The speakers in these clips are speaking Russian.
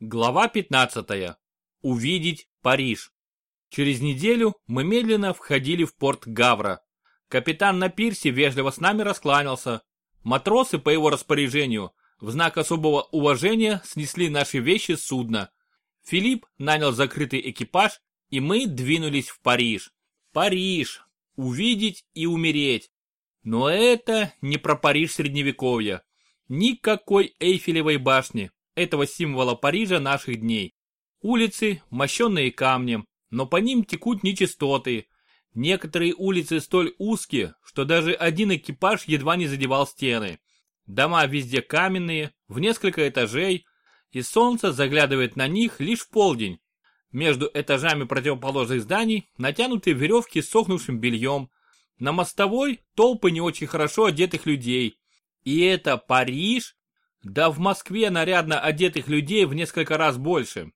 Глава 15. Увидеть Париж. Через неделю мы медленно входили в порт Гавра. Капитан на пирсе вежливо с нами раскланялся. Матросы по его распоряжению в знак особого уважения снесли наши вещи с судна. Филипп нанял закрытый экипаж, и мы двинулись в Париж. Париж. Увидеть и умереть. Но это не про Париж средневековья. Никакой Эйфелевой башни, этого символа Парижа наших дней. Улицы, мощенные камнем, но по ним текут нечистоты. Некоторые улицы столь узкие, что даже один экипаж едва не задевал стены. Дома везде каменные, в несколько этажей, и солнце заглядывает на них лишь в полдень. Между этажами противоположных зданий натянуты веревки с сохнувшим бельем. На мостовой толпы не очень хорошо одетых людей. И это Париж? Да в Москве нарядно одетых людей в несколько раз больше.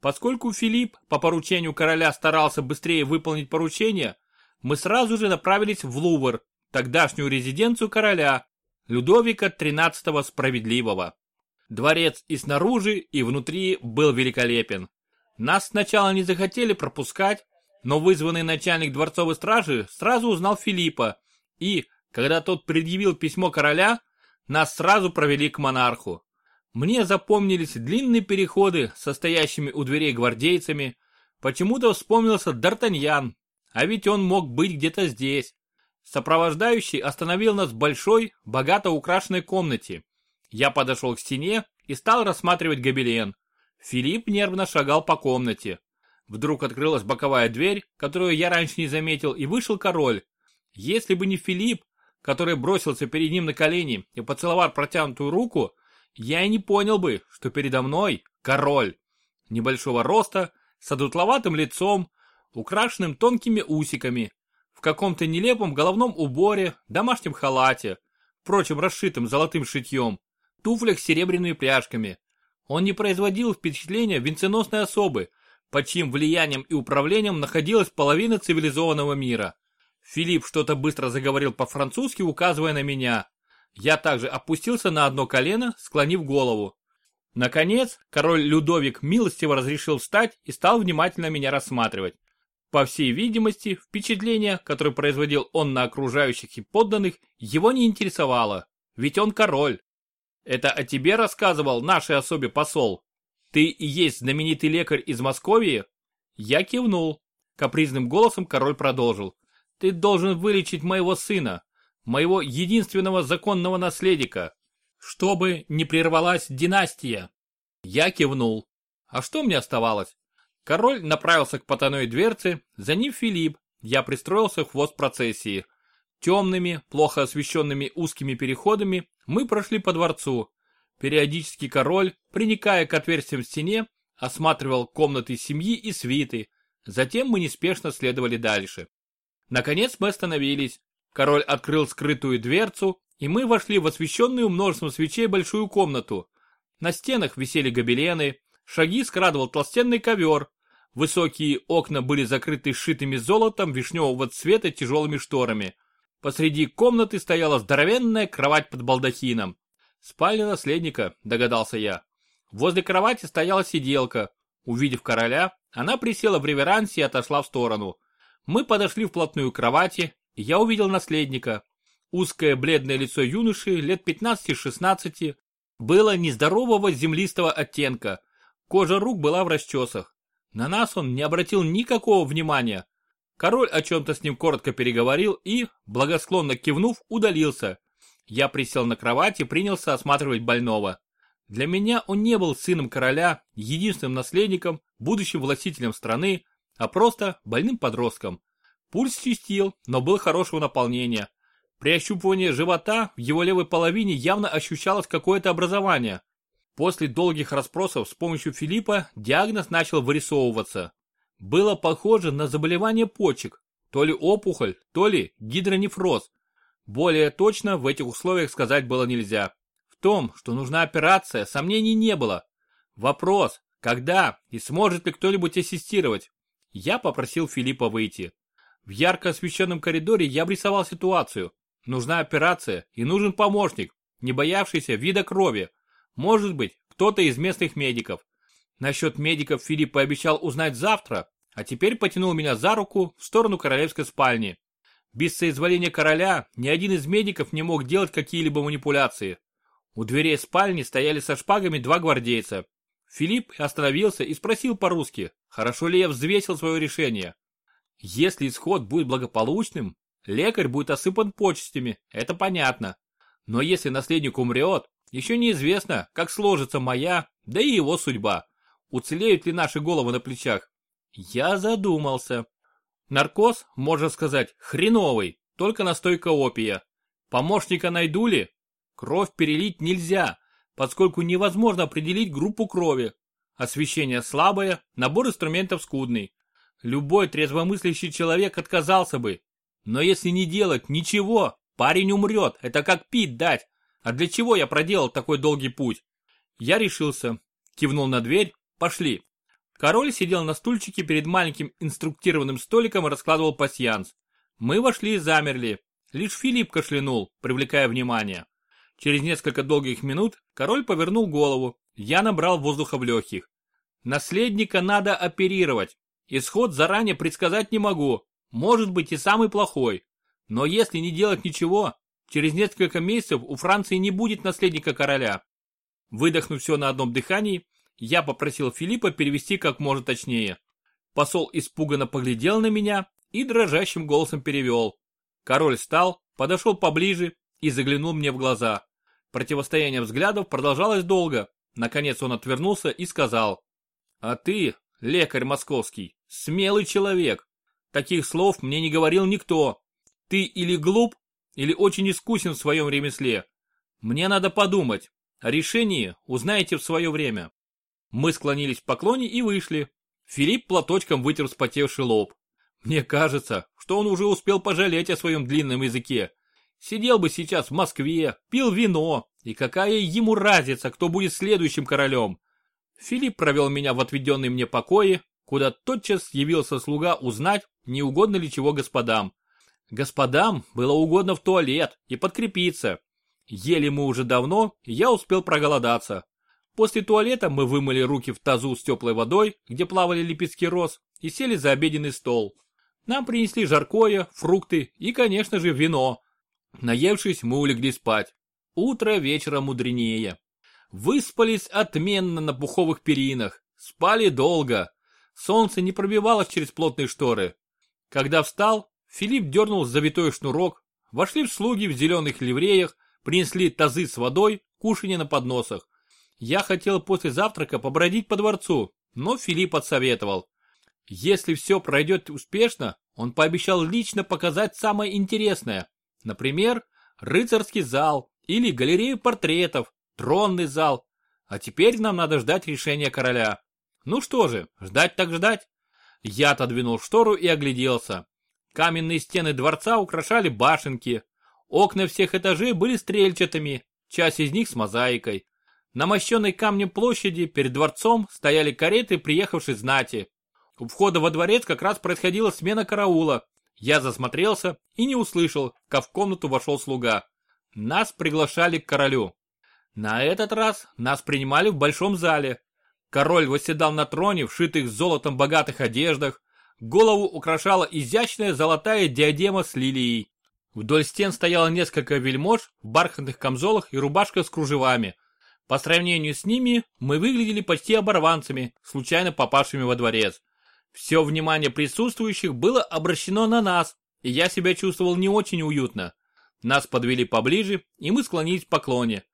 Поскольку Филипп по поручению короля старался быстрее выполнить поручение, мы сразу же направились в Лувр, тогдашнюю резиденцию короля, Людовика XIII Справедливого. Дворец и снаружи, и внутри был великолепен. Нас сначала не захотели пропускать, но вызванный начальник дворцовой стражи сразу узнал Филиппа и, когда тот предъявил письмо короля, нас сразу провели к монарху. Мне запомнились длинные переходы, состоящими у дверей гвардейцами. Почему-то вспомнился Д'Артаньян, а ведь он мог быть где-то здесь. Сопровождающий остановил нас в большой, богато украшенной комнате. Я подошел к стене и стал рассматривать гобелен. Филипп нервно шагал по комнате. Вдруг открылась боковая дверь, которую я раньше не заметил, и вышел король. Если бы не Филипп, который бросился перед ним на колени и поцеловал протянутую руку, я и не понял бы, что передо мной король. Небольшого роста, с одутловатым лицом, украшенным тонкими усиками, в каком-то нелепом головном уборе, домашнем халате, впрочем, расшитым золотым шитьем, туфлях с серебряными пряжками. Он не производил впечатления венценосной особы, под чьим влиянием и управлением находилась половина цивилизованного мира. Филипп что-то быстро заговорил по-французски, указывая на меня. Я также опустился на одно колено, склонив голову. Наконец, король Людовик милостиво разрешил встать и стал внимательно меня рассматривать. По всей видимости, впечатление, которое производил он на окружающих и подданных, его не интересовало, ведь он король. Это о тебе рассказывал нашей особе посол. Ты и есть знаменитый лекарь из Московии? Я кивнул. Капризным голосом король продолжил. Ты должен вылечить моего сына, моего единственного законного наследника, чтобы не прервалась династия. Я кивнул. А что мне оставалось? Король направился к потайной дверце, за ним Филипп, я пристроился в хвост процессии. Темными, плохо освещенными узкими переходами мы прошли по дворцу. Периодически король, приникая к отверстиям в стене, осматривал комнаты семьи и свиты. Затем мы неспешно следовали дальше. Наконец мы остановились. Король открыл скрытую дверцу, и мы вошли в освещенную множеством свечей большую комнату. На стенах висели гобелены, шаги скрадывал толстенный ковер. Высокие окна были закрыты сшитыми золотом вишневого цвета тяжелыми шторами. Посреди комнаты стояла здоровенная кровать под балдахином. Спальня наследника, догадался я. Возле кровати стояла сиделка. Увидев короля, она присела в реверансе и отошла в сторону. Мы подошли вплотную к кровати, и я увидел наследника. Узкое бледное лицо юноши лет 15-16 было нездорового землистого оттенка. Кожа рук была в расчесах. На нас он не обратил никакого внимания. Король о чем-то с ним коротко переговорил и, благосклонно кивнув, удалился. Я присел на кровать и принялся осматривать больного. Для меня он не был сыном короля, единственным наследником, будущим властителем страны, а просто больным подростком. Пульс чистил, но был хорошего наполнения. При ощупывании живота в его левой половине явно ощущалось какое-то образование. После долгих расспросов с помощью Филиппа диагноз начал вырисовываться. Было похоже на заболевание почек, то ли опухоль, то ли гидронефроз. Более точно в этих условиях сказать было нельзя. В том, что нужна операция, сомнений не было. Вопрос, когда и сможет ли кто-нибудь ассистировать, я попросил Филиппа выйти. В ярко освещенном коридоре я обрисовал ситуацию. Нужна операция и нужен помощник, не боявшийся вида крови. Может быть, кто-то из местных медиков. Насчет медиков Филипп пообещал узнать завтра, а теперь потянул меня за руку в сторону королевской спальни. Без соизволения короля ни один из медиков не мог делать какие-либо манипуляции. У дверей спальни стояли со шпагами два гвардейца. Филипп остановился и спросил по-русски, хорошо ли я взвесил свое решение. Если исход будет благополучным, лекарь будет осыпан почестями, это понятно. Но если наследник умрет, еще неизвестно, как сложится моя, да и его судьба. Уцелеют ли наши головы на плечах? Я задумался. Наркоз, можно сказать, хреновый, только настойка опия. Помощника найду ли? Кровь перелить нельзя, поскольку невозможно определить группу крови. Освещение слабое, набор инструментов скудный. Любой трезвомыслящий человек отказался бы. Но если не делать ничего, парень умрет, это как пить дать. А для чего я проделал такой долгий путь? Я решился, кивнул на дверь, пошли. Король сидел на стульчике перед маленьким инструктированным столиком и раскладывал пасьянс. Мы вошли и замерли. Лишь Филипп кашлянул, привлекая внимание. Через несколько долгих минут король повернул голову. Я набрал воздуха в легких. Наследника надо оперировать. Исход заранее предсказать не могу. Может быть и самый плохой. Но если не делать ничего, через несколько месяцев у Франции не будет наследника короля. Выдохнув все на одном дыхании, я попросил Филиппа перевести как можно точнее. Посол испуганно поглядел на меня и дрожащим голосом перевел. Король встал, подошел поближе и заглянул мне в глаза. Противостояние взглядов продолжалось долго. Наконец он отвернулся и сказал. «А ты, лекарь московский, смелый человек. Таких слов мне не говорил никто. Ты или глуп, или очень искусен в своем ремесле. Мне надо подумать. О решении узнаете в свое время». Мы склонились в поклоне и вышли. Филипп платочком вытер вспотевший лоб. Мне кажется, что он уже успел пожалеть о своем длинном языке. Сидел бы сейчас в Москве, пил вино, и какая ему разница, кто будет следующим королем. Филипп провел меня в отведенный мне покое, куда тотчас явился слуга узнать, не угодно ли чего господам. Господам было угодно в туалет и подкрепиться. Ели мы уже давно, и я успел проголодаться. После туалета мы вымыли руки в тазу с теплой водой, где плавали лепестки роз, и сели за обеденный стол. Нам принесли жаркое, фрукты и, конечно же, вино. Наевшись, мы улегли спать. Утро вечера мудренее. Выспались отменно на пуховых перинах. Спали долго. Солнце не пробивалось через плотные шторы. Когда встал, Филипп дернул завитой шнурок. Вошли в слуги в зеленых ливреях, принесли тазы с водой, кушанье на подносах. Я хотел после завтрака побродить по дворцу, но Филипп отсоветовал. Если все пройдет успешно, он пообещал лично показать самое интересное. Например, рыцарский зал или галерею портретов, тронный зал. А теперь нам надо ждать решения короля. Ну что же, ждать так ждать. Я отодвинул штору и огляделся. Каменные стены дворца украшали башенки. Окна всех этажей были стрельчатыми, часть из них с мозаикой. На мощенной камнем площади перед дворцом стояли кареты приехавшей знати. У входа во дворец как раз происходила смена караула. Я засмотрелся и не услышал, как в комнату вошел слуга. Нас приглашали к королю. На этот раз нас принимали в большом зале. Король восседал на троне в шитых золотом богатых одеждах. Голову украшала изящная золотая диадема с лилией. Вдоль стен стояло несколько вельмож в бархатных камзолах и рубашках с кружевами – по сравнению с ними, мы выглядели почти оборванцами, случайно попавшими во дворец. Все внимание присутствующих было обращено на нас, и я себя чувствовал не очень уютно. Нас подвели поближе, и мы склонились в поклоне.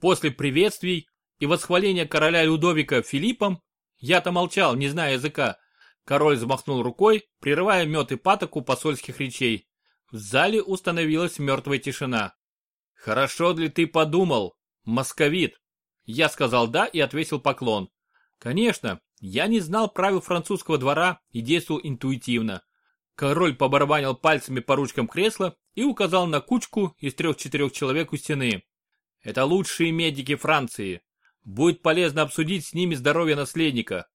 После приветствий и восхваления короля Людовика Филиппом, я-то молчал, не зная языка, король взмахнул рукой, прерывая мед и патоку посольских речей. В зале установилась мертвая тишина. «Хорошо ли ты подумал, московит?» Я сказал «да» и ответил поклон. Конечно, я не знал правил французского двора и действовал интуитивно. Король побарабанил пальцами по ручкам кресла и указал на кучку из трех-четырех человек у стены. Это лучшие медики Франции. Будет полезно обсудить с ними здоровье наследника.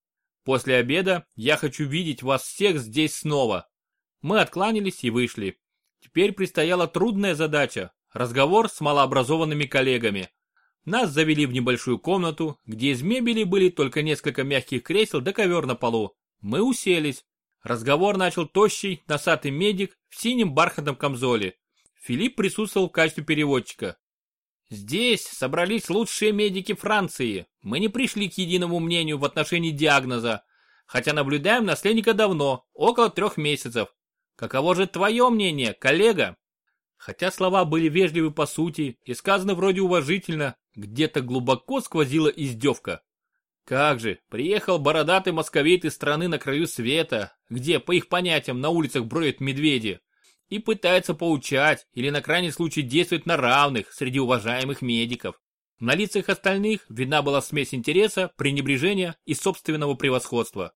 После обеда я хочу видеть вас всех здесь снова. Мы откланялись и вышли. Теперь предстояла трудная задача – разговор с малообразованными коллегами. Нас завели в небольшую комнату, где из мебели были только несколько мягких кресел да ковер на полу. Мы уселись. Разговор начал тощий, носатый медик в синем бархатном камзоле. Филипп присутствовал в качестве переводчика. Здесь собрались лучшие медики Франции. Мы не пришли к единому мнению в отношении диагноза, хотя наблюдаем наследника давно, около трех месяцев. Каково же твое мнение, коллега? Хотя слова были вежливы по сути и сказаны вроде уважительно, где-то глубоко сквозила издевка. Как же, приехал бородатый московит из страны на краю света, где, по их понятиям, на улицах броют медведи, и пытается поучать или на крайний случай действовать на равных среди уважаемых медиков. На лицах остальных видна была смесь интереса, пренебрежения и собственного превосходства.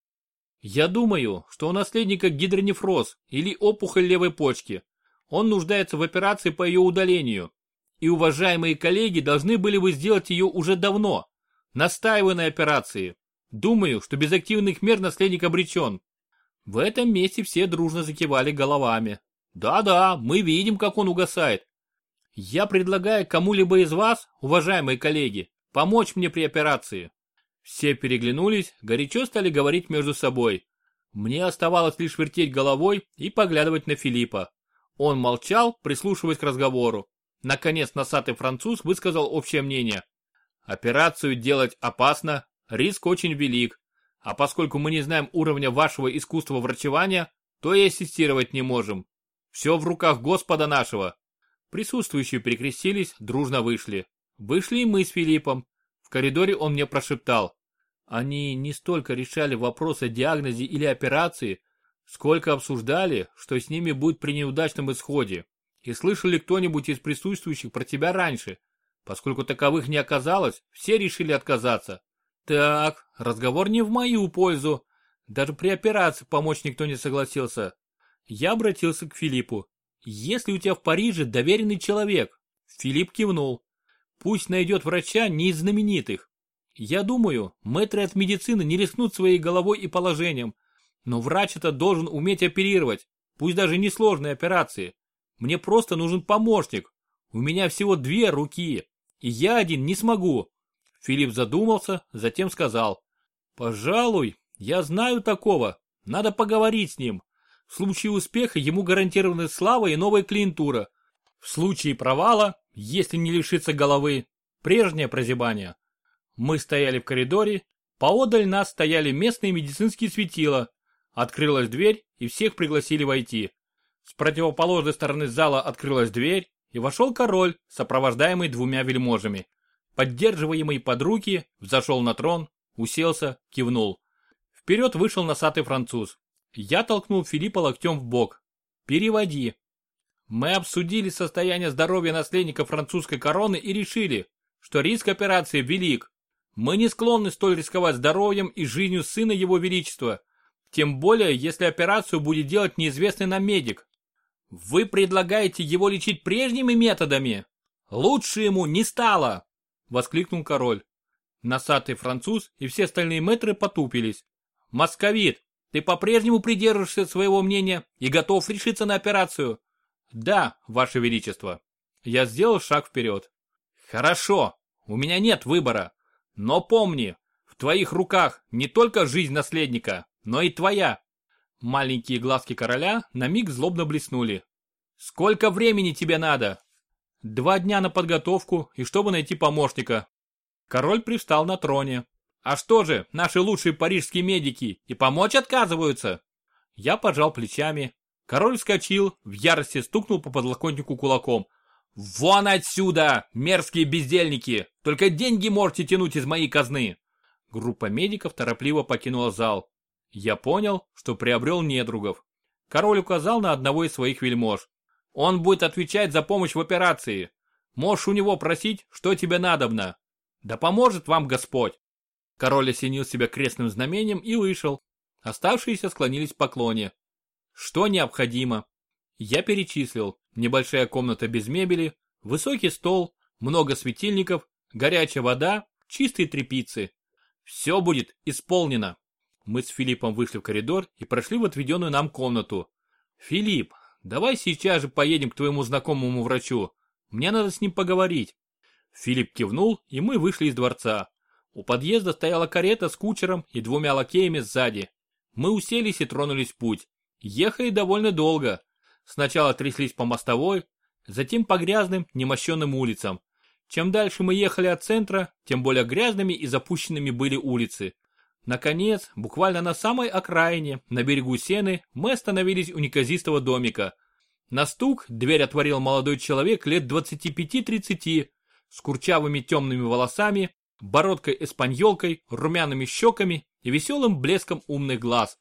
Я думаю, что у наследника гидронефроз или опухоль левой почки. Он нуждается в операции по ее удалению. И уважаемые коллеги должны были бы сделать ее уже давно. Настаиваю на операции. Думаю, что без активных мер наследник обречен. В этом месте все дружно закивали головами. Да-да, мы видим, как он угасает. Я предлагаю кому-либо из вас, уважаемые коллеги, помочь мне при операции. Все переглянулись, горячо стали говорить между собой. Мне оставалось лишь вертеть головой и поглядывать на Филиппа. Он молчал, прислушиваясь к разговору. Наконец носатый француз высказал общее мнение. Операцию делать опасно, риск очень велик. А поскольку мы не знаем уровня вашего искусства врачевания, то и ассистировать не можем. Все в руках Господа нашего. Присутствующие прикрестились, дружно вышли. Вышли и мы с Филиппом. В коридоре он мне прошептал. Они не столько решали вопрос о диагнозе или операции, сколько обсуждали, что с ними будет при неудачном исходе. И слышал ли кто-нибудь из присутствующих про тебя раньше? Поскольку таковых не оказалось, все решили отказаться. Так, разговор не в мою пользу. Даже при операции помочь никто не согласился. Я обратился к Филиппу. Если у тебя в Париже доверенный человек? Филипп кивнул. Пусть найдет врача не из знаменитых. Я думаю, мэтры от медицины не рискнут своей головой и положением. Но врач это должен уметь оперировать, пусть даже несложные операции. Мне просто нужен помощник. У меня всего две руки, и я один не смогу. Филипп задумался, затем сказал. Пожалуй, я знаю такого. Надо поговорить с ним. В случае успеха ему гарантированы слава и новая клиентура. В случае провала, если не лишиться головы, прежнее прозябание. Мы стояли в коридоре, поодаль нас стояли местные медицинские светила. Открылась дверь, и всех пригласили войти. С противоположной стороны зала открылась дверь, и вошел король, сопровождаемый двумя вельможами. Поддерживаемый под руки, взошел на трон, уселся, кивнул. Вперед вышел носатый француз. Я толкнул Филиппа локтем в бок. «Переводи». Мы обсудили состояние здоровья наследника французской короны и решили, что риск операции велик. Мы не склонны столь рисковать здоровьем и жизнью сына его величества, тем более, если операцию будет делать неизвестный нам медик. Вы предлагаете его лечить прежними методами? Лучше ему не стало!» Воскликнул король. Носатый француз и все остальные мэтры потупились. «Московит, ты по-прежнему придерживаешься своего мнения и готов решиться на операцию?» «Да, ваше величество». Я сделал шаг вперед. «Хорошо, у меня нет выбора. Но помни, в твоих руках не только жизнь наследника, но и твоя. Маленькие глазки короля на миг злобно блеснули. «Сколько времени тебе надо?» «Два дня на подготовку и чтобы найти помощника». Король привстал на троне. «А что же, наши лучшие парижские медики и помочь отказываются?» Я пожал плечами. Король вскочил, в ярости стукнул по подлокотнику кулаком. «Вон отсюда, мерзкие бездельники! Только деньги можете тянуть из моей казны!» Группа медиков торопливо покинула зал. Я понял, что приобрел недругов. Король указал на одного из своих вельмож. Он будет отвечать за помощь в операции. Можешь у него просить, что тебе надобно. Да поможет вам Господь. Король осенил себя крестным знамением и вышел. Оставшиеся склонились в поклоне. Что необходимо? Я перечислил. Небольшая комната без мебели, высокий стол, много светильников, горячая вода, чистые тряпицы. Все будет исполнено. Мы с Филиппом вышли в коридор и прошли в отведенную нам комнату. «Филипп, давай сейчас же поедем к твоему знакомому врачу. Мне надо с ним поговорить». Филипп кивнул, и мы вышли из дворца. У подъезда стояла карета с кучером и двумя лакеями сзади. Мы уселись и тронулись в путь. Ехали довольно долго. Сначала тряслись по мостовой, затем по грязным, немощенным улицам. Чем дальше мы ехали от центра, тем более грязными и запущенными были улицы. Наконец, буквально на самой окраине, на берегу Сены, мы остановились у неказистого домика. На стук дверь отворил молодой человек лет 25-30, с курчавыми темными волосами, бородкой-эспаньолкой, румяными щеками и веселым блеском умных глаз.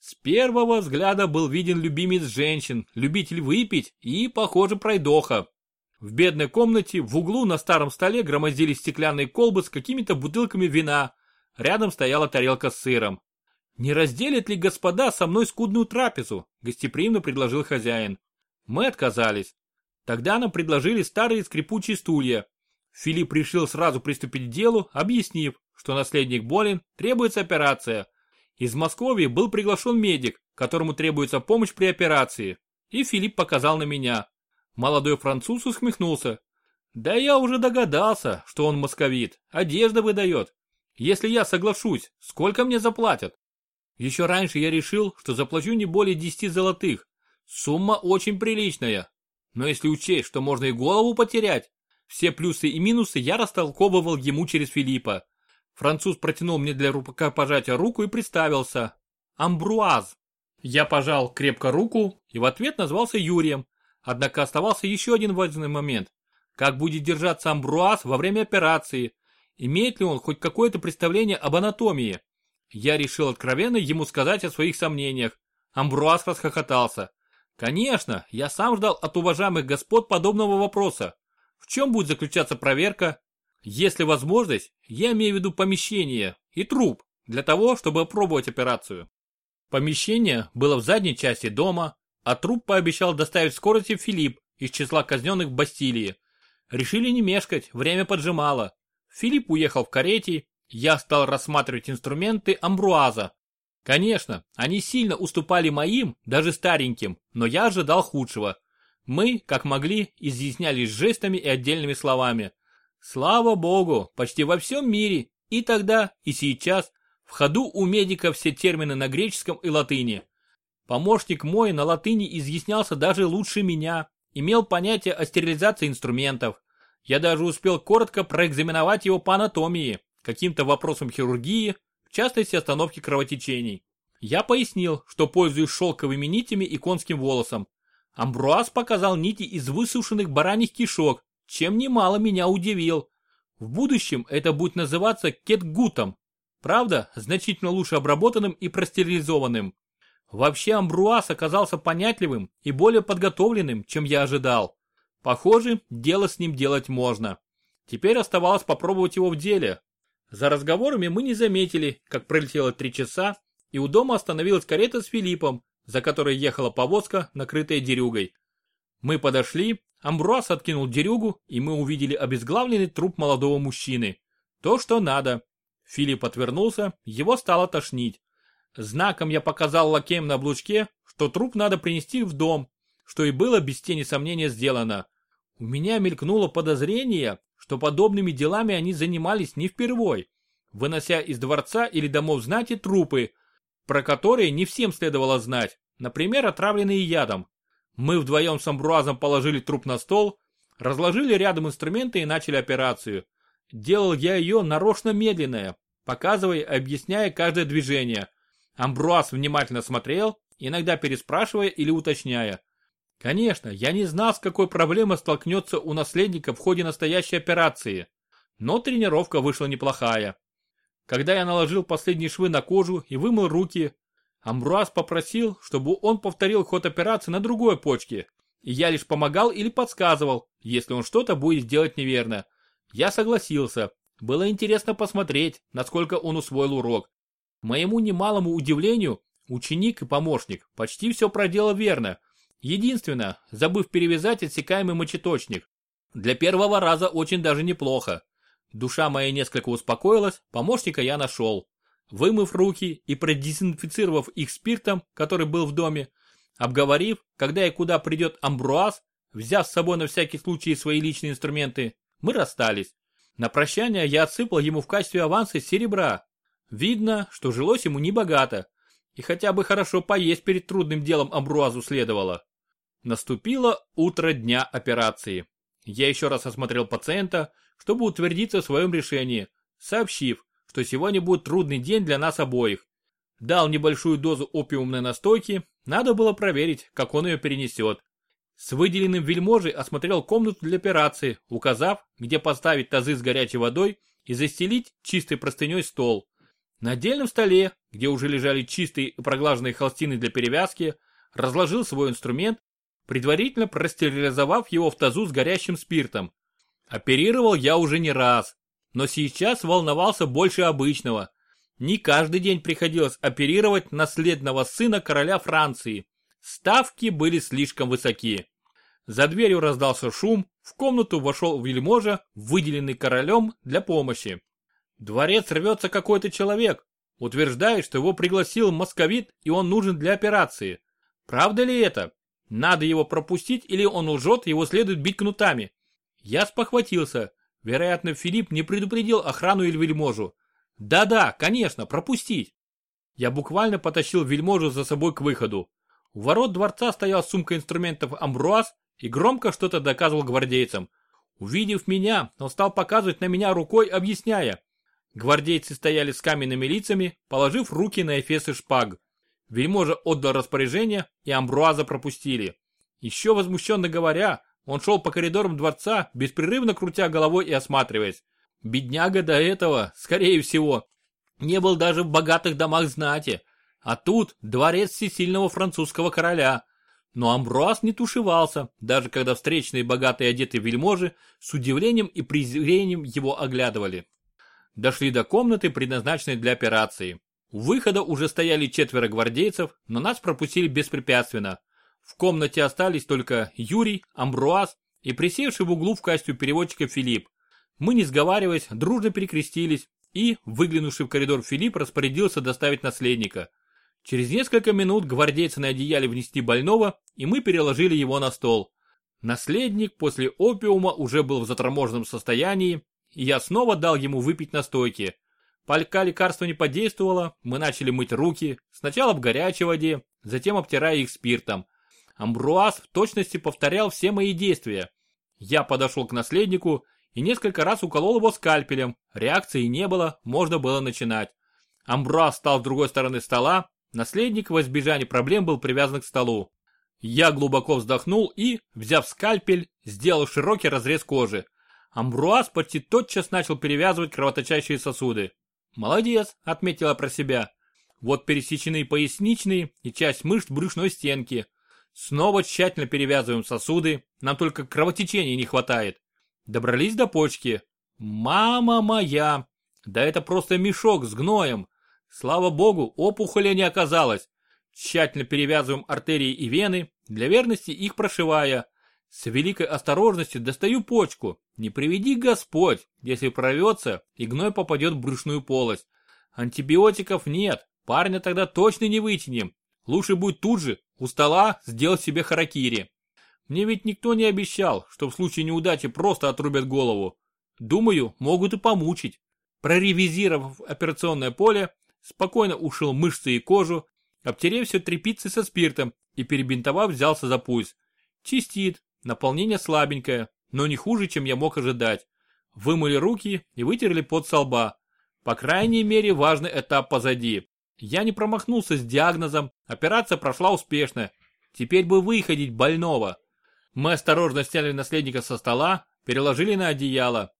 С первого взгляда был виден любимец женщин, любитель выпить и, похоже, пройдоха. В бедной комнате в углу на старом столе громоздились стеклянные колбы с какими-то бутылками вина. Рядом стояла тарелка с сыром. «Не разделят ли господа со мной скудную трапезу?» – гостеприимно предложил хозяин. Мы отказались. Тогда нам предложили старые скрипучие стулья. Филипп решил сразу приступить к делу, объяснив, что наследник болен, требуется операция. Из Москвы был приглашен медик, которому требуется помощь при операции. И Филипп показал на меня. Молодой француз усмехнулся. Да я уже догадался, что он московит, одежда выдает. Если я соглашусь, сколько мне заплатят? Еще раньше я решил, что заплачу не более 10 золотых. Сумма очень приличная. Но если учесть, что можно и голову потерять, все плюсы и минусы я растолковывал ему через Филиппа. Француз протянул мне для рукопожатия руку и представился. Амбруаз. Я пожал крепко руку и в ответ назвался Юрием. Однако оставался еще один важный момент. Как будет держаться Амбруаз во время операции? Имеет ли он хоть какое-то представление об анатомии? Я решил откровенно ему сказать о своих сомнениях. Амбруаз расхохотался. Конечно, я сам ждал от уважаемых господ подобного вопроса. В чем будет заключаться проверка? Если возможность, я имею в виду помещение и труп, для того, чтобы опробовать операцию. Помещение было в задней части дома, а труп пообещал доставить в скорости Филипп из числа казненных в Бастилии. Решили не мешкать, время поджимало. Филипп уехал в карете, я стал рассматривать инструменты Амбруаза. Конечно, они сильно уступали моим, даже стареньким, но я ожидал худшего. Мы, как могли, изъяснялись жестами и отдельными словами. Слава богу, почти во всем мире, и тогда, и сейчас, в ходу у медиков все термины на греческом и латыни. Помощник мой на латыни изъяснялся даже лучше меня, имел понятие о стерилизации инструментов. Я даже успел коротко проэкзаменовать его по анатомии, каким-то вопросам хирургии, в частности остановки кровотечений. Я пояснил, что пользуюсь шелковыми нитями и конским волосом, Амбруаз показал нити из высушенных бараньих кишок, чем немало меня удивил. В будущем это будет называться кетгутом. Правда, значительно лучше обработанным и простерилизованным. Вообще Амбруаз оказался понятливым и более подготовленным, чем я ожидал. Похоже, дело с ним делать можно. Теперь оставалось попробовать его в деле. За разговорами мы не заметили, как пролетело три часа, и у дома остановилась карета с Филиппом, за которой ехала повозка, накрытая дерюгой. Мы подошли, Амбруаз откинул дерюгу, и мы увидели обезглавленный труп молодого мужчины. То, что надо. Филипп отвернулся, его стало тошнить. Знаком я показал лакеям на облучке, что труп надо принести в дом, что и было без тени сомнения сделано. У меня мелькнуло подозрение, что подобными делами они занимались не впервой, вынося из дворца или домов знати трупы, про которые не всем следовало знать, например, отравленные ядом. Мы вдвоем с Амбруазом положили труп на стол, разложили рядом инструменты и начали операцию. Делал я ее нарочно медленная, показывая и объясняя каждое движение. Амбруаз внимательно смотрел, иногда переспрашивая или уточняя. Конечно, я не знал, с какой проблемой столкнется у наследника в ходе настоящей операции, но тренировка вышла неплохая. Когда я наложил последние швы на кожу и вымыл руки, Амбруаз попросил, чтобы он повторил ход операции на другой почке, и я лишь помогал или подсказывал, если он что-то будет делать неверно. Я согласился. Было интересно посмотреть, насколько он усвоил урок. моему немалому удивлению, ученик и помощник почти все проделал верно. Единственное, забыв перевязать отсекаемый мочеточник. Для первого раза очень даже неплохо. Душа моя несколько успокоилась, помощника я нашел. Вымыв руки и продезинфицировав их спиртом, который был в доме, обговорив, когда и куда придет Амбруаз, взяв с собой на всякий случай свои личные инструменты, мы расстались. На прощание я отсыпал ему в качестве аванса серебра. Видно, что жилось ему небогато. И хотя бы хорошо поесть перед трудным делом Амбруазу следовало. Наступило утро дня операции. Я еще раз осмотрел пациента, чтобы утвердиться в своем решении, сообщив, что сегодня будет трудный день для нас обоих. Дал небольшую дозу опиумной настойки, надо было проверить, как он ее перенесет. С выделенным вельможей осмотрел комнату для операции, указав, где поставить тазы с горячей водой и застелить чистой простыней стол. На отдельном столе, где уже лежали чистые и проглаженные холстины для перевязки, разложил свой инструмент, предварительно простерилизовав его в тазу с горящим спиртом. Оперировал я уже не раз, но сейчас волновался больше обычного. Не каждый день приходилось оперировать наследного сына короля Франции. Ставки были слишком высоки. За дверью раздался шум, в комнату вошел вельможа, выделенный королем для помощи. Дворец рвется какой-то человек, утверждает, что его пригласил московит и он нужен для операции. Правда ли это? Надо его пропустить или он лжет, его следует бить кнутами. Я спохватился. Вероятно, Филипп не предупредил охрану или вельможу. Да-да, конечно, пропустить. Я буквально потащил вельможу за собой к выходу. У ворот дворца стоял сумка инструментов Амбруаз и громко что-то доказывал гвардейцам. Увидев меня, он стал показывать на меня рукой, объясняя. Гвардейцы стояли с каменными лицами, положив руки на эфесы шпаг. Вельможа отдал распоряжение, и Амбруаза пропустили. Еще возмущенно говоря, он шел по коридорам дворца, беспрерывно крутя головой и осматриваясь. Бедняга до этого, скорее всего, не был даже в богатых домах знати, а тут дворец всесильного французского короля. Но Амбруаз не тушевался, даже когда встречные богатые одетые вельможи с удивлением и презрением его оглядывали. Дошли до комнаты, предназначенной для операции. У выхода уже стояли четверо гвардейцев, но нас пропустили беспрепятственно. В комнате остались только Юрий, Амбруаз и присевший в углу в качестве переводчика Филипп. Мы, не сговариваясь, дружно перекрестились, и, выглянувший в коридор Филипп распорядился доставить наследника. Через несколько минут гвардейцы на внести больного, и мы переложили его на стол. Наследник после опиума уже был в заторможенном состоянии, и я снова дал ему выпить настойки. Пока лекарство не подействовало, мы начали мыть руки, сначала в горячей воде, затем обтирая их спиртом. Амбруаз в точности повторял все мои действия. Я подошел к наследнику и несколько раз уколол его скальпелем. Реакции не было, можно было начинать. Амбруаз стал с другой стороны стола, наследник в избежании проблем был привязан к столу. Я глубоко вздохнул и, взяв скальпель, сделал широкий разрез кожи. Амбруаз почти тотчас начал перевязывать кровоточащие сосуды. «Молодец», — отметила про себя. Вот пересечены поясничные и часть мышц брюшной стенки. Снова тщательно перевязываем сосуды, нам только кровотечения не хватает. Добрались до почки. Мама моя! Да это просто мешок с гноем. Слава богу, опухоли не оказалось. Тщательно перевязываем артерии и вены, для верности их прошивая. С великой осторожностью достаю почку. Не приведи Господь, если прорвется и гной попадет в брюшную полость. Антибиотиков нет, парня тогда точно не вытянем. Лучше будет тут же, у стола, сделать себе харакири. Мне ведь никто не обещал, что в случае неудачи просто отрубят голову. Думаю, могут и помучить. Проревизировав операционное поле, спокойно ушил мышцы и кожу, обтерев все тряпицей со спиртом и перебинтовав взялся за пульс. Чистит, Наполнение слабенькое, но не хуже, чем я мог ожидать. Вымыли руки и вытерли пот со лба. По крайней мере, важный этап позади. Я не промахнулся с диагнозом, операция прошла успешно. Теперь бы выходить больного. Мы осторожно сняли наследника со стола, переложили на одеяло.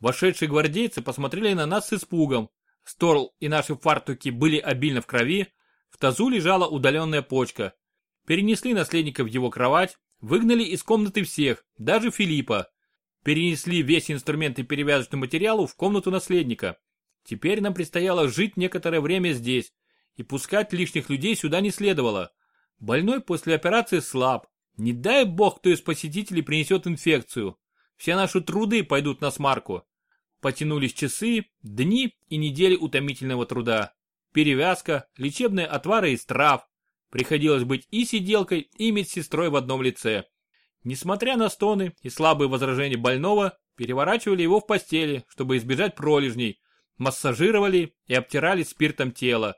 Вошедшие гвардейцы посмотрели на нас с испугом. Стол и наши фартуки были обильно в крови, в тазу лежала удаленная почка. Перенесли наследника в его кровать, Выгнали из комнаты всех, даже Филиппа. Перенесли весь инструмент и перевязочный материал в комнату наследника. Теперь нам предстояло жить некоторое время здесь, и пускать лишних людей сюда не следовало. Больной после операции слаб. Не дай бог, кто из посетителей принесет инфекцию. Все наши труды пойдут на смарку. Потянулись часы, дни и недели утомительного труда. Перевязка, лечебные отвары из трав, Приходилось быть и сиделкой, и медсестрой в одном лице. Несмотря на стоны и слабые возражения больного, переворачивали его в постели, чтобы избежать пролежней, массажировали и обтирали спиртом тело.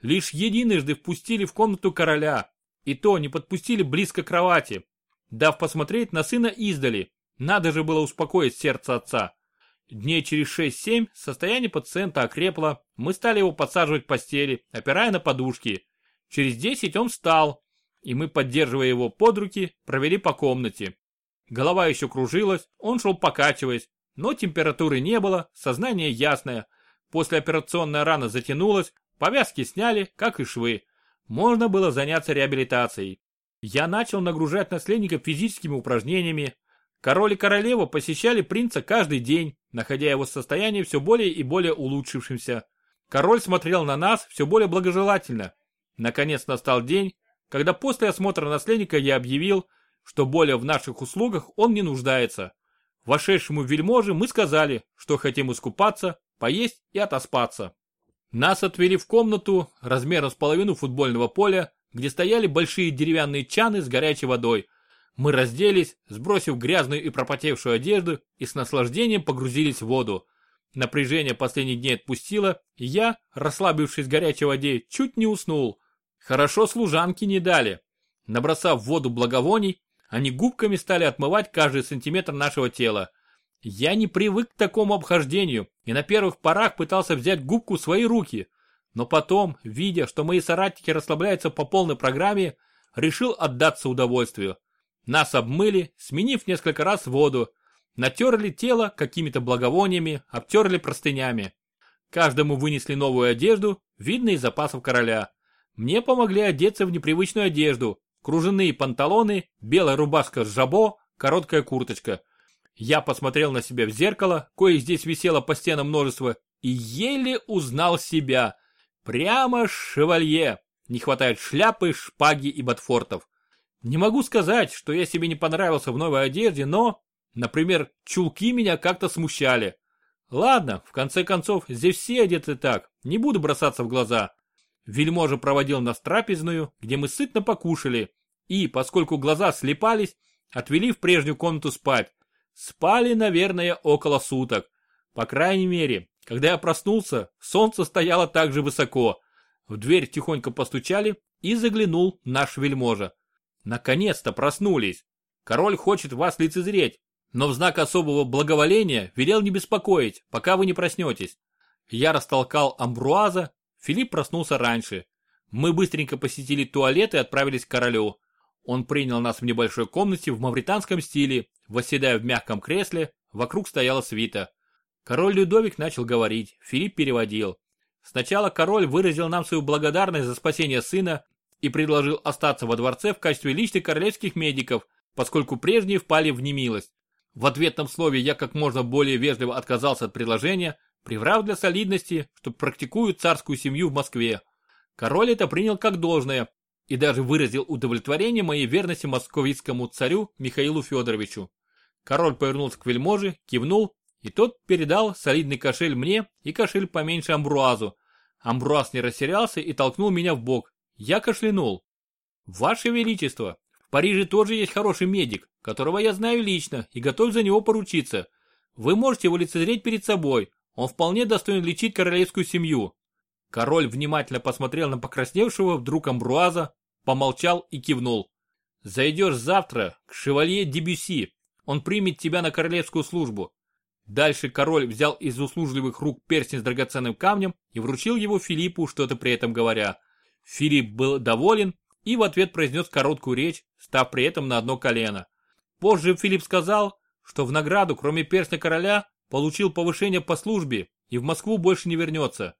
Лишь единожды впустили в комнату короля, и то не подпустили близко к кровати, дав посмотреть на сына издали. Надо же было успокоить сердце отца. Дней через 6-7 состояние пациента окрепло, мы стали его подсаживать в постели, опирая на подушки. Через 10 он встал, и мы, поддерживая его под руки, провели по комнате. Голова еще кружилась, он шел покачиваясь, но температуры не было, сознание ясное. Послеоперационная рана затянулась, повязки сняли, как и швы. Можно было заняться реабилитацией. Я начал нагружать наследника физическими упражнениями. Король и королева посещали принца каждый день, находя его состояние все более и более улучшившимся. Король смотрел на нас все более благожелательно. Наконец настал день, когда после осмотра наследника я объявил, что более в наших услугах он не нуждается. Вошедшему вельможе мы сказали, что хотим искупаться, поесть и отоспаться. Нас отвели в комнату размером с половину футбольного поля, где стояли большие деревянные чаны с горячей водой. Мы разделись, сбросив грязную и пропотевшую одежду и с наслаждением погрузились в воду. Напряжение последних дней отпустило, и я, расслабившись в горячей воде, чуть не уснул. Хорошо служанки не дали. Набросав в воду благовоний, они губками стали отмывать каждый сантиметр нашего тела. Я не привык к такому обхождению и на первых порах пытался взять губку в свои руки. Но потом, видя, что мои соратники расслабляются по полной программе, решил отдаться удовольствию. Нас обмыли, сменив несколько раз воду, натерли тело какими-то благовониями, обтерли простынями. Каждому вынесли новую одежду, видно из запасов короля. Мне помогли одеться в непривычную одежду, кружевные панталоны, белая рубашка с жабо, короткая курточка. Я посмотрел на себя в зеркало, кое здесь висело по стенам множество, и еле узнал себя. Прямо шевалье. Не хватает шляпы, шпаги и ботфортов. Не могу сказать, что я себе не понравился в новой одежде, но, например, чулки меня как-то смущали. Ладно, в конце концов, здесь все одеты так, не буду бросаться в глаза. Вельможа проводил нас трапезную, где мы сытно покушали, и, поскольку глаза слепались, отвели в прежнюю комнату спать. Спали, наверное, около суток. По крайней мере, когда я проснулся, солнце стояло так же высоко. В дверь тихонько постучали и заглянул наш вельможа. Наконец-то проснулись. Король хочет вас лицезреть, но в знак особого благоволения велел не беспокоить, пока вы не проснетесь. Я растолкал Амбруаза Филипп проснулся раньше. Мы быстренько посетили туалет и отправились к королю. Он принял нас в небольшой комнате в мавританском стиле, восседая в мягком кресле, вокруг стояла свита. Король Людовик начал говорить, Филипп переводил. Сначала король выразил нам свою благодарность за спасение сына и предложил остаться во дворце в качестве личных королевских медиков, поскольку прежние впали в немилость. В ответном слове я как можно более вежливо отказался от предложения, приврав для солидности, что практикуют царскую семью в Москве. Король это принял как должное и даже выразил удовлетворение моей верности московицкому царю Михаилу Федоровичу. Король повернулся к вельможе, кивнул, и тот передал солидный кошель мне и кошель поменьше Амбруазу. Амбруаз не растерялся и толкнул меня в бок. Я кашлянул. Ваше Величество, в Париже тоже есть хороший медик, которого я знаю лично и готов за него поручиться. Вы можете его лицезреть перед собой, он вполне достоин лечить королевскую семью. Король внимательно посмотрел на покрасневшего вдруг Амбруаза, помолчал и кивнул. Зайдешь завтра к шевалье Дебюси, он примет тебя на королевскую службу. Дальше король взял из услужливых рук перстень с драгоценным камнем и вручил его Филиппу, что-то при этом говоря. Филипп был доволен и в ответ произнес короткую речь, став при этом на одно колено. Позже Филипп сказал, что в награду, кроме перстня короля, получил повышение по службе и в Москву больше не вернется.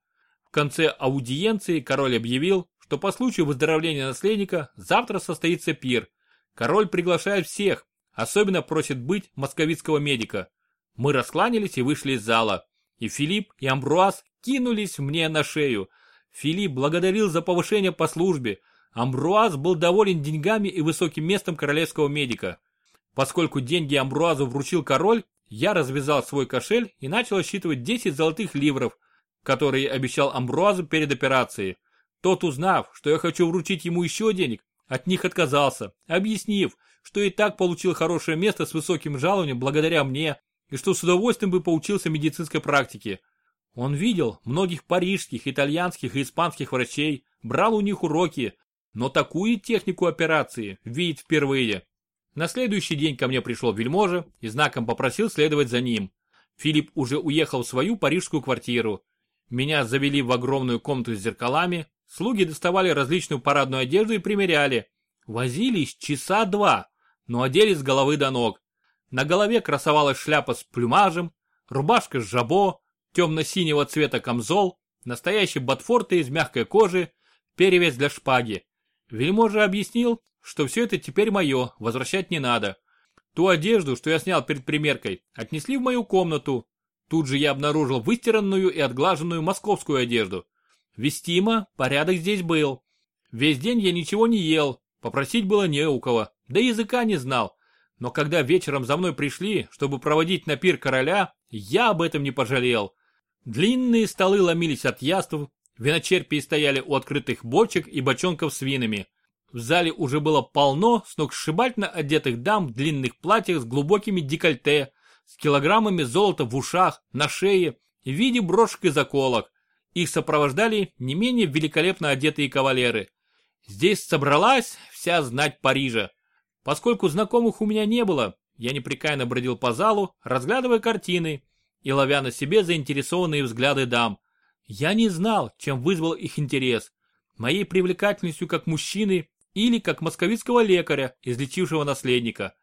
В конце аудиенции король объявил, что по случаю выздоровления наследника завтра состоится пир. Король приглашает всех, особенно просит быть московицкого медика. Мы раскланялись и вышли из зала. И Филипп, и Амбруаз кинулись мне на шею. Филипп благодарил за повышение по службе. Амбруаз был доволен деньгами и высоким местом королевского медика. Поскольку деньги Амбруазу вручил король, я развязал свой кошель и начал отсчитывать 10 золотых ливров, которые обещал Амбруазу перед операцией. Тот, узнав, что я хочу вручить ему еще денег, от них отказался, объяснив, что и так получил хорошее место с высоким жалованием благодаря мне, и что с удовольствием бы поучился медицинской практике. Он видел многих парижских, итальянских и испанских врачей, брал у них уроки, но такую технику операции видит впервые. На следующий день ко мне пришел вельможа и знаком попросил следовать за ним. Филипп уже уехал в свою парижскую квартиру. Меня завели в огромную комнату с зеркалами, слуги доставали различную парадную одежду и примеряли. Возились часа два, но одели с головы до ног. На голове красовалась шляпа с плюмажем, рубашка с жабо, темно-синего цвета камзол, настоящий ботфорты из мягкой кожи, перевес для шпаги. Вельможа объяснил, что все это теперь мое, возвращать не надо. Ту одежду, что я снял перед примеркой, отнесли в мою комнату. Тут же я обнаружил выстиранную и отглаженную московскую одежду. Вестимо, порядок здесь был. Весь день я ничего не ел, попросить было не у кого, да языка не знал. Но когда вечером за мной пришли, чтобы проводить на пир короля, я об этом не пожалел. Длинные столы ломились от яств, виночерпии стояли у открытых бочек и бочонков с винами. В зале уже было полно сногсшибательно одетых дам в длинных платьях с глубокими декольте, с килограммами золота в ушах, на шее, в виде брошек и заколок. Их сопровождали не менее великолепно одетые кавалеры. Здесь собралась вся знать Парижа. Поскольку знакомых у меня не было, я непрекаянно бродил по залу, разглядывая картины и ловя на себе заинтересованные взгляды дам. Я не знал, чем вызвал их интерес. Моей привлекательностью как мужчины или как московицкого лекаря, излечившего наследника.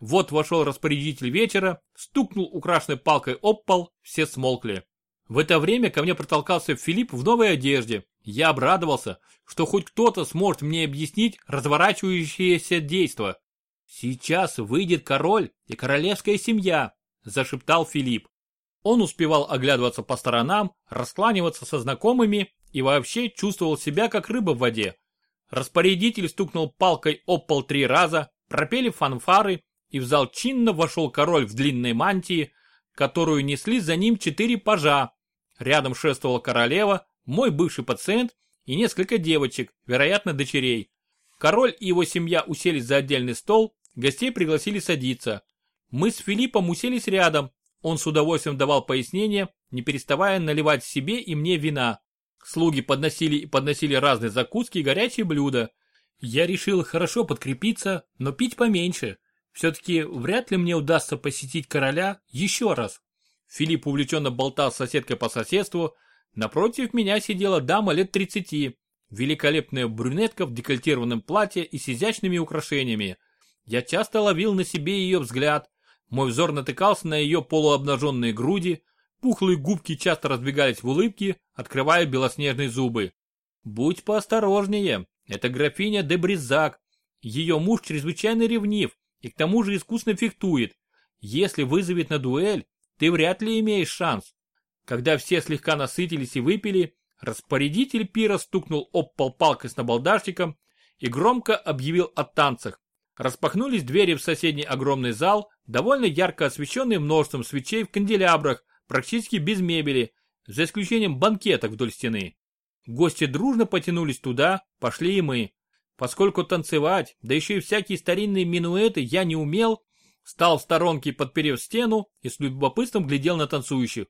Вот вошел распорядитель вечера, стукнул украшенной палкой об пол, все смолкли. В это время ко мне протолкался Филипп в новой одежде. Я обрадовался, что хоть кто-то сможет мне объяснить разворачивающееся действо. «Сейчас выйдет король и королевская семья», – зашептал Филипп. Он успевал оглядываться по сторонам, раскланиваться со знакомыми и вообще чувствовал себя как рыба в воде. Распорядитель стукнул палкой об пол три раза, пропели фанфары, и в зал чинно вошел король в длинной мантии, которую несли за ним четыре пажа. Рядом шествовала королева, мой бывший пациент и несколько девочек, вероятно, дочерей. Король и его семья уселись за отдельный стол, Гостей пригласили садиться. Мы с Филиппом уселись рядом. Он с удовольствием давал пояснения, не переставая наливать себе и мне вина. Слуги подносили и подносили разные закуски и горячие блюда. Я решил хорошо подкрепиться, но пить поменьше. Все-таки вряд ли мне удастся посетить короля еще раз. Филипп увлеченно болтал с соседкой по соседству. Напротив меня сидела дама лет 30. Великолепная брюнетка в декольтированном платье и с изящными украшениями. Я часто ловил на себе ее взгляд. Мой взор натыкался на ее полуобнаженные груди, пухлые губки часто разбегались в улыбке, открывая белоснежные зубы. Будь поосторожнее, это графиня де Бризак. Ее муж чрезвычайно ревнив и к тому же искусно фехтует. Если вызовет на дуэль, ты вряд ли имеешь шанс. Когда все слегка насытились и выпили, распорядитель пира стукнул об пол палкой с набалдашником и громко объявил о танцах. Распахнулись двери в соседний огромный зал, довольно ярко освещенный множеством свечей в канделябрах, практически без мебели, за исключением банкеток вдоль стены. Гости дружно потянулись туда, пошли и мы. Поскольку танцевать, да еще и всякие старинные минуэты я не умел, стал в сторонке, подперев стену и с любопытством глядел на танцующих.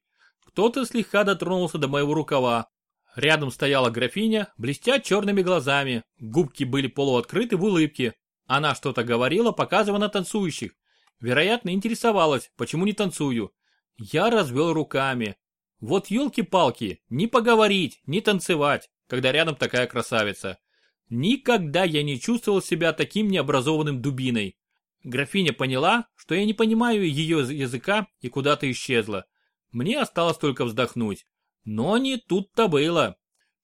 Кто-то слегка дотронулся до моего рукава. Рядом стояла графиня, блестя черными глазами, губки были полуоткрыты в улыбке, она что-то говорила, показывая на танцующих. Вероятно, интересовалась, почему не танцую. Я развел руками. Вот елки-палки, не поговорить, не танцевать, когда рядом такая красавица. Никогда я не чувствовал себя таким необразованным дубиной. Графиня поняла, что я не понимаю ее языка и куда-то исчезла. Мне осталось только вздохнуть. Но не тут-то было.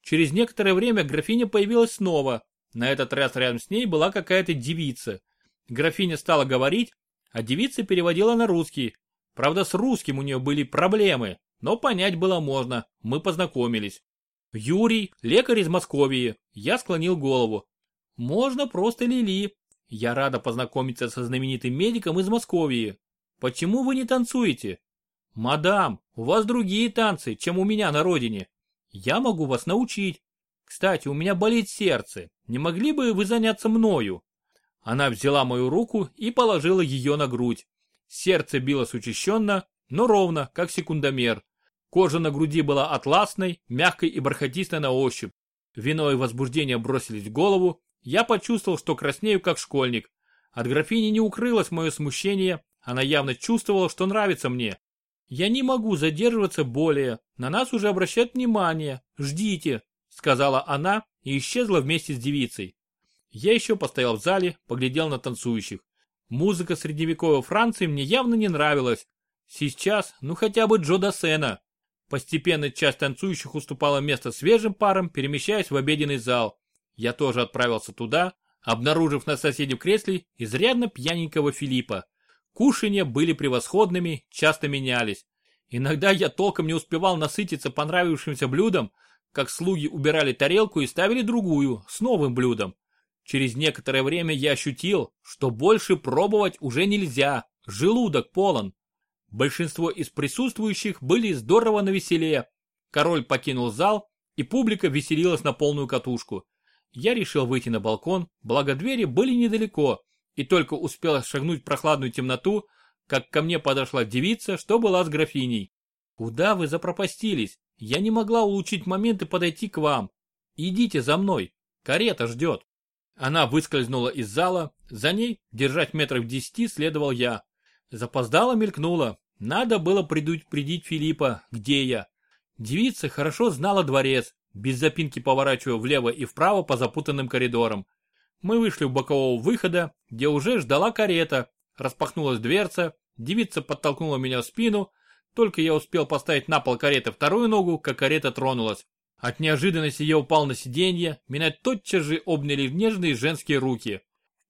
Через некоторое время графиня появилась снова, на этот раз рядом с ней была какая-то девица. Графиня стала говорить, а девица переводила на русский. Правда, с русским у нее были проблемы, но понять было можно, мы познакомились. Юрий, лекарь из Московии, я склонил голову. Можно просто Лили. Я рада познакомиться со знаменитым медиком из Московии. Почему вы не танцуете? Мадам, у вас другие танцы, чем у меня на родине. Я могу вас научить. Кстати, у меня болит сердце. Не могли бы вы заняться мною? Она взяла мою руку и положила ее на грудь. Сердце билось учащенно, но ровно, как секундомер. Кожа на груди была атласной, мягкой и бархатистой на ощупь. Вино и возбуждение бросились в голову. Я почувствовал, что краснею, как школьник. От графини не укрылось мое смущение. Она явно чувствовала, что нравится мне. «Я не могу задерживаться более. На нас уже обращают внимание. Ждите», — сказала она и исчезла вместе с девицей. Я еще постоял в зале, поглядел на танцующих. Музыка средневековой Франции мне явно не нравилась. Сейчас, ну хотя бы Джо Дассена. Постепенно часть танцующих уступала место свежим парам, перемещаясь в обеденный зал. Я тоже отправился туда, обнаружив на соседнем кресле изрядно пьяненького Филиппа. Кушанья были превосходными, часто менялись. Иногда я толком не успевал насытиться понравившимся блюдом, как слуги убирали тарелку и ставили другую, с новым блюдом. Через некоторое время я ощутил, что больше пробовать уже нельзя, желудок полон. Большинство из присутствующих были здорово навеселее. Король покинул зал, и публика веселилась на полную катушку. Я решил выйти на балкон, благо двери были недалеко, и только успел шагнуть в прохладную темноту, как ко мне подошла девица, что была с графиней. «Куда вы запропастились? Я не могла улучшить момент и подойти к вам. Идите за мной, карета ждет». Она выскользнула из зала, за ней, держать метров десяти, следовал я. Запоздала мелькнула. Надо было предупредить Филиппа, где я. Девица хорошо знала дворец, без запинки поворачивая влево и вправо по запутанным коридорам. Мы вышли у бокового выхода, где уже ждала карета. Распахнулась дверца, девица подтолкнула меня в спину. Только я успел поставить на пол кареты вторую ногу, как карета тронулась. От неожиданности я упал на сиденье, меня тотчас же обняли нежные женские руки.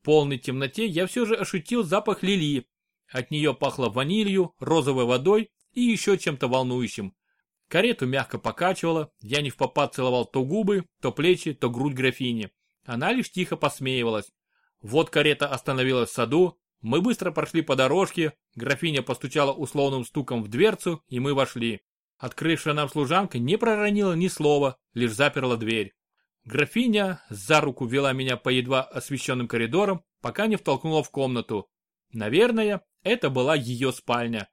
В полной темноте я все же ощутил запах лилии. От нее пахло ванилью, розовой водой и еще чем-то волнующим. Карету мягко покачивало, я не в попад целовал то губы, то плечи, то грудь графини. Она лишь тихо посмеивалась. Вот карета остановилась в саду, мы быстро прошли по дорожке, графиня постучала условным стуком в дверцу, и мы вошли. Открывшая нам служанка не проронила ни слова, лишь заперла дверь. Графиня за руку вела меня по едва освещенным коридорам, пока не втолкнула в комнату. Наверное, это была ее спальня.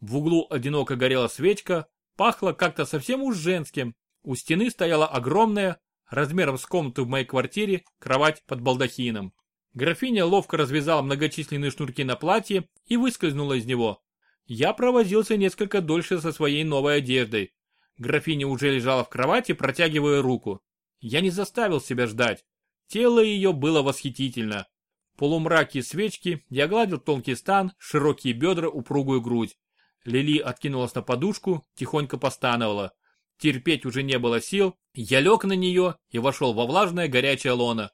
В углу одиноко горела свечка, пахло как-то совсем уж женским. У стены стояла огромная, размером с комнату в моей квартире, кровать под балдахином. Графиня ловко развязала многочисленные шнурки на платье и выскользнула из него. Я провозился несколько дольше со своей новой одеждой. Графиня уже лежала в кровати, протягивая руку. Я не заставил себя ждать. Тело ее было восхитительно. В полумраке свечки я гладил тонкий стан, широкие бедра, упругую грудь. Лили откинулась на подушку, тихонько постановала. Терпеть уже не было сил, я лег на нее и вошел во влажное горячее лоно.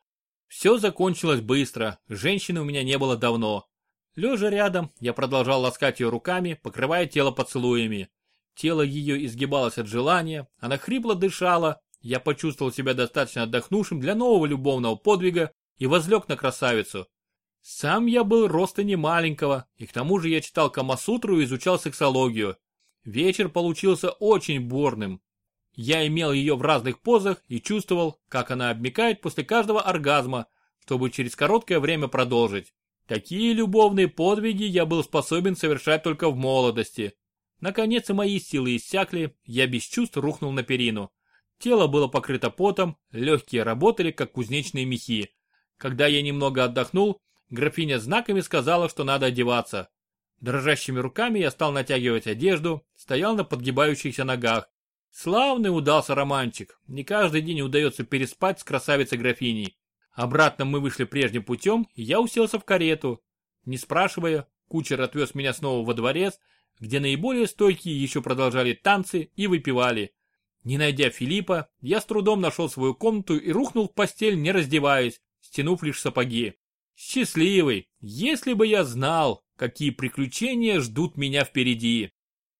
Все закончилось быстро, женщины у меня не было давно. Лежа рядом, я продолжал ласкать ее руками, покрывая тело поцелуями. Тело ее изгибалось от желания, она хрипло дышала, я почувствовал себя достаточно отдохнувшим для нового любовного подвига и возлег на красавицу. Сам я был роста не маленького, и к тому же я читал Камасутру и изучал сексологию. Вечер получился очень бурным. Я имел ее в разных позах и чувствовал, как она обмекает после каждого оргазма, чтобы через короткое время продолжить. Такие любовные подвиги я был способен совершать только в молодости. Наконец и мои силы иссякли, я без чувств рухнул на перину. Тело было покрыто потом, легкие работали, как кузнечные мехи. Когда я немного отдохнул, графиня знаками сказала, что надо одеваться. Дрожащими руками я стал натягивать одежду, стоял на подгибающихся ногах. Славный удался романчик, не каждый день удается переспать с красавицей-графиней. Обратно мы вышли прежним путем, и я уселся в карету. Не спрашивая, кучер отвез меня снова во дворец, где наиболее стойкие еще продолжали танцы и выпивали. Не найдя Филиппа, я с трудом нашел свою комнату и рухнул в постель, не раздеваясь, стянув лишь сапоги. Счастливый, если бы я знал, какие приключения ждут меня впереди.